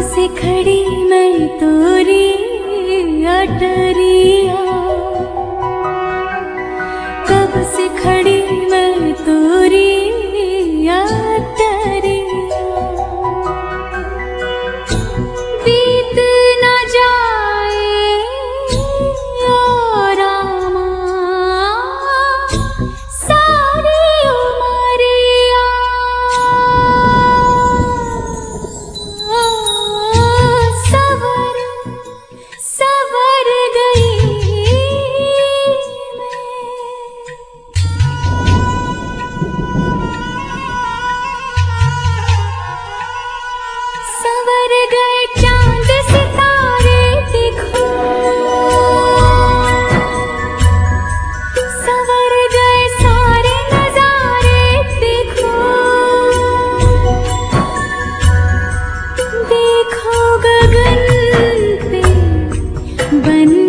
से खड़ी मैं तोरी अटरिया बन